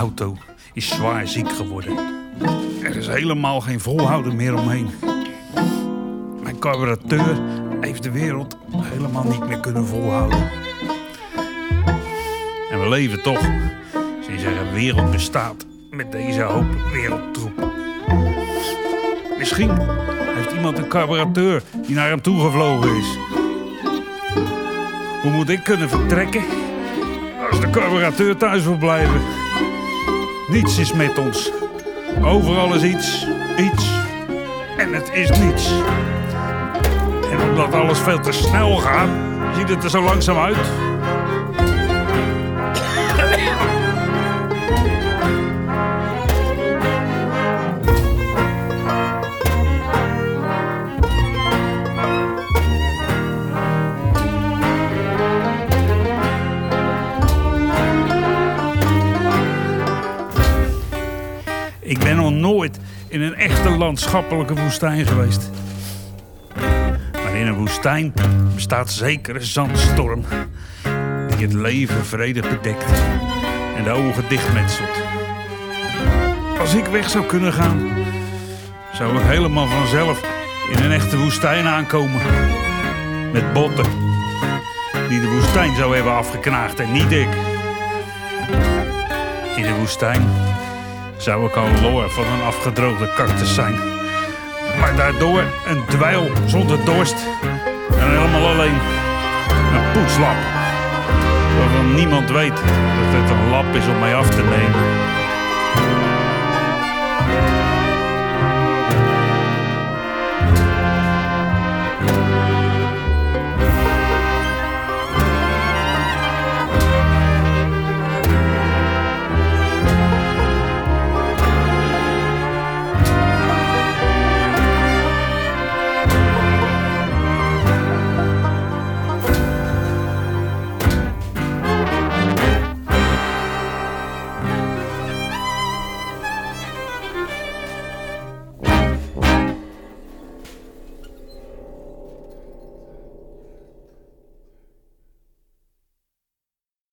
auto is zwaar ziek geworden. Er is helemaal geen volhouden meer omheen. Mijn carburateur heeft de wereld helemaal niet meer kunnen volhouden. En we leven toch sinds er een wereld bestaat met deze hoop wereldtroep. Misschien heeft iemand een carburateur die naar hem toegevlogen is. Hoe moet ik kunnen vertrekken als de carburateur thuis wil blijven? Niets is met ons. Overal is iets, iets en het is niets. En omdat alles veel te snel gaat, ziet het er zo langzaam uit. Ik ben nog nooit in een echte landschappelijke woestijn geweest. Maar in een woestijn bestaat zeker een zandstorm die het leven vredig bedekt en de ogen dichtmetselt. Als ik weg zou kunnen gaan, zou ik helemaal vanzelf in een echte woestijn aankomen. Met botten die de woestijn zou hebben afgeknaagd en niet ik. In de woestijn zou ik al loor van een afgedroogde cactus zijn. Maar daardoor een dweil zonder dorst en helemaal alleen een poetslap. Waarvan niemand weet dat het een lap is om mij af te nemen.